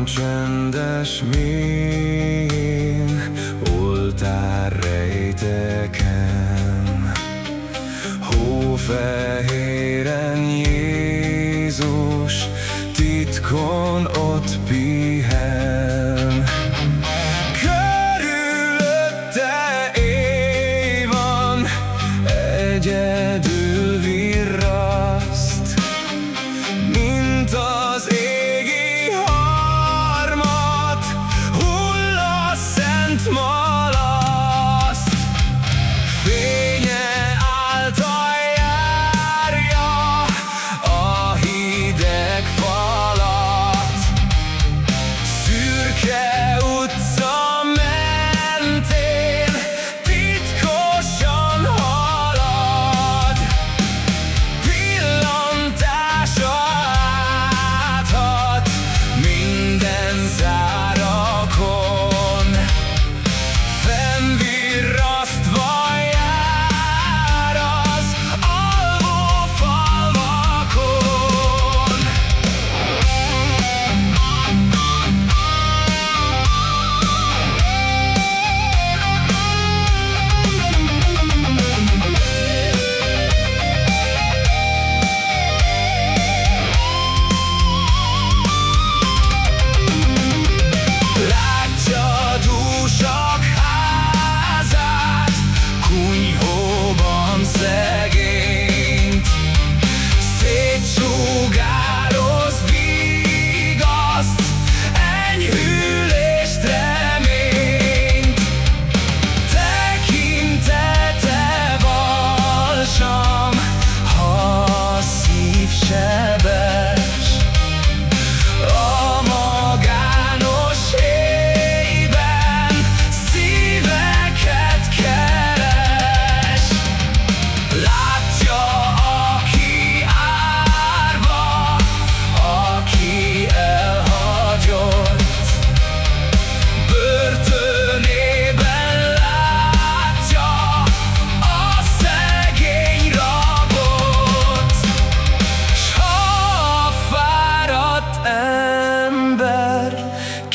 Voltam csendes, mín, oltár rejteken, Hófehéren Jézus titkon ott pihen.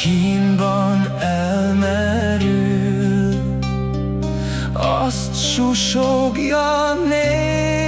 Kínban elmerül. Azt susogja néz